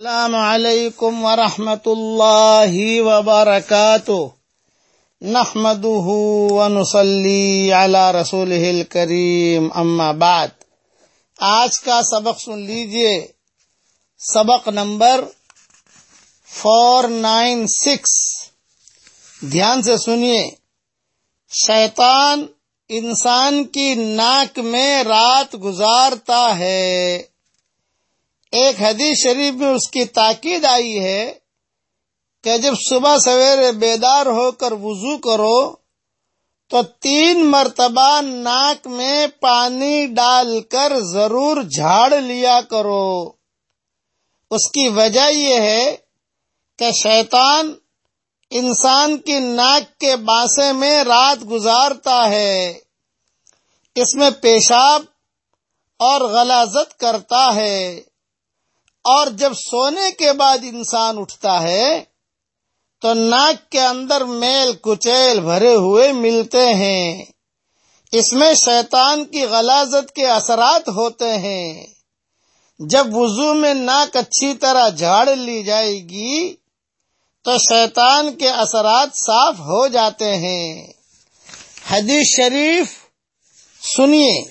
السلام علیکم ورحمۃ اللہ وبرکاتہ۔ نحمده ونصلي على رسوله الكريم اما بعد۔ آج کا سبق سن لیجیے۔ سبق نمبر فور نائن سکس دھیان سے سنیے۔ شیطان انسان کی ناک میں رات گزارتا ہے۔ ایک حدیث شریف میں اس کی تاکید آئی ہے کہ جب صبح سویرے بیدار ہو کر وضو کرو تو تین مرتبہ ناک میں پانی ڈال کر ضرور جھاڑ لیا کرو۔ اس کی وجہ یہ ہے کہ شیطان انسان کی ناک کے باسے میں رات گزارتا ہے۔ اس میں پیشاب اور غلازت کرتا ہے۔ اور جب سونے کے بعد انسان اٹھتا ہے، تو ناک کے اندر میل کچیل بھرے ہوئے ملتے ہیں۔ اس میں شیطان کی غلازت کے اثرات ہوتے ہیں۔ جب وضو میں ناک اچھی طرح جھاڑ لی جائے گی، تو شیطان کے اثرات صاف ہو جاتے ہیں۔ حدیث شریف، سنیے۔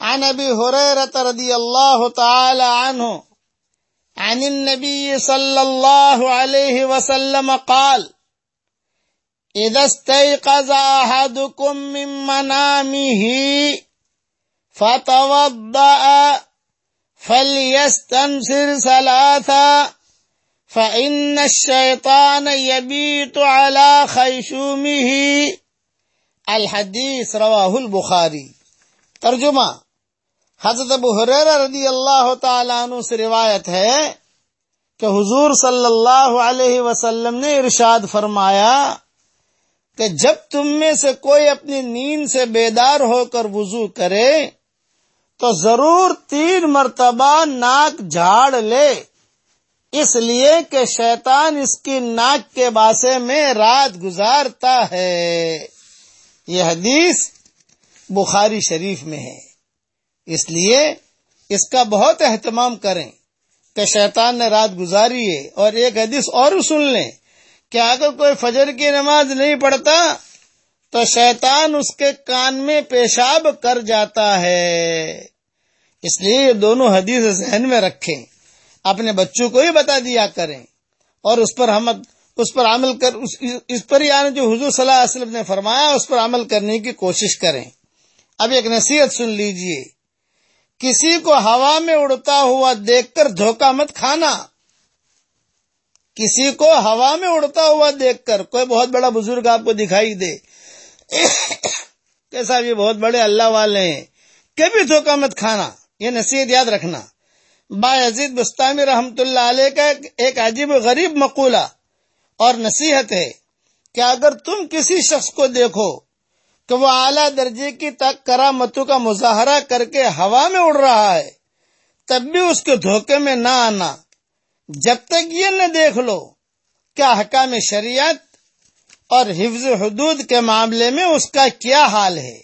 عن ابی حریرت رضی اللہ تعالی عنہ عن النبي صلى الله عليه وسلم قال إذا استيقظ أحدكم من منامه فتوضأ فليستنصر ثلاثا فإن الشيطان يبيت على خيشومه. الحديث رواه البخاري. ترجمہ حضرت ابو حریر رضی اللہ تعالیٰ عنہ سے روایت ہے کہ حضور صلی اللہ علیہ وسلم نے ارشاد فرمایا کہ جب تم میں سے کوئی اپنی نیند سے بیدار ہو کر وضو کرے تو ضرور تین مرتبہ ناک جھاڑ لے۔ اس لیے کہ شیطان اس کی ناک کے باسے میں رات گزارتا ہے۔ یہ حدیث بخاری شریف میں ہے۔ اس لیے اس کا بہت اہتمام کریں کہ شیطان نے رات گزاری ہے اور ایک حدیث اور سن لیں کہ اگر کوئی فجر کی نماز نہیں پڑھتا تو شیطان اس کے کان میں پیشاب کر جاتا ہے۔ اس لیے یہ دونوں حدیث ذہن میں رکھیں، اپنے بچوں کو ہی بتا دیا کریں اور اس پر ہم اس پر عمل کر، اس پر ہی آنے جو حضور صلی اللہ علیہ وسلم نے فرمایا، اس پر عمل کرنے کی کوشش کریں۔ اب ایک نصیحت سن لیجیے۔ کسی کو ہوا میں اڑتا ہوا دیکھ کر دھوکہ مت کھانا۔ کسی کو ہوا میں اڑتا ہوا دیکھ کر، کوئی بہت بڑا بزرگ آپ کو دکھائی دے۔ کیسا یہ بہت بڑے اللہ والے ہیں۔ کبھی دھوکہ مت کھانا، یہ نصیحت یاد رکھنا۔ با عزیز بستانی رحمت اللہ علیہ کا ایک عجیب غریب مقولہ اور نصیحت ہے کہ اگر تم کسی شخص کو دیکھو کہ وہ اعلیٰ درجے کی تک کرامتوں کا مظاہرہ کر کے ہوا میں اڑ رہا ہے، تب بھی اس کے دھوکے میں نہ آنا۔ جب تک یہ نہ دیکھ لو کیا حکام شریعت اور حفظ حدود کے معاملے میں اس کا کیا حال ہے۔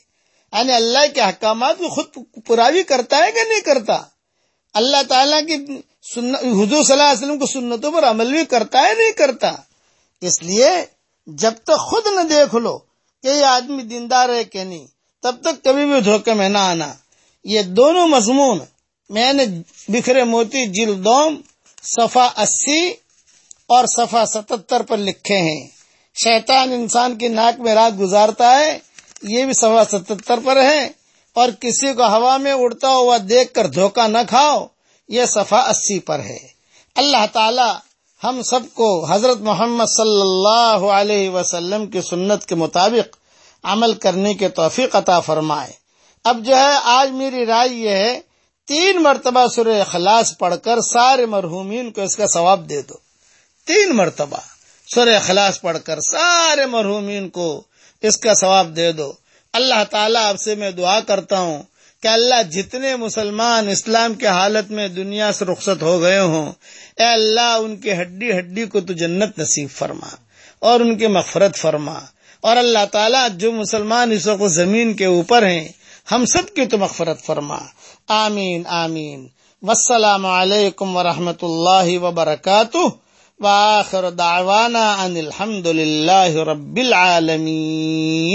یعنی اللہ کے احکامات کو خود پراوی کرتا ہے کہ نہیں کرتا؟ اللہ تعالیٰ کی حضور صلی اللہ علیہ وسلم کو سنتوں پر عمل بھی کرتا ہے، نہیں کرتا۔ اس لیے جب تک خود نہ دیکھ لو کہ یہ آدمی دیندار ہے کہ نہیں؟ تب تک کبھی بھی دھوکے میں نہ آنا۔ یہ دونوں مضمون میں نے بکھرے موتی جلدوم صفا اسی اور صفا ستتر پر لکھے ہیں۔ شیطان انسان کی ناک میں رات گزارتا ہے، یہ بھی صفا ستتر پر ہے۔ اور کسی کو ہوا میں اڑتا ہوا دیکھ کر دھوکہ نہ کھاؤ، یہ صفا اسی پر ہے۔ اللہ تعالی ہم سب کو حضرت محمد صلی اللہ علیہ وسلم کی سنت کے مطابق عمل کرنے کے توفیق عطا فرمائے۔ اب جو ہے، آج میری رائے یہ ہے، تین مرتبہ سورہ اخلاص پڑھ کر سارے مرحومین کو اس کا ثواب دے دو۔ تین مرتبہ سورہ اخلاص پڑھ کر سارے مرحومین کو اس کا ثواب دے دو۔ اللہ تعالیٰ آپ سے میں دعا کرتا ہوں کہ اللہ جتنے مسلمان اسلام کے حالت میں دنیا سے رخصت ہو گئے ہوں، اے اللہ ان کے ہڈی ہڈی کو تو جنت نصیب فرما اور ان کی مغفرت فرما۔ اور اللہ تعالیٰ جو مسلمان اس وقت زمین کے اوپر ہیں، ہم سب کی تو مغفرت فرما۔ آمین آمین۔ والسلام علیکم ورحمۃ اللہ وبرکاتہ۔ وآخر دعوانا ان الحمد للہ رب العالمین۔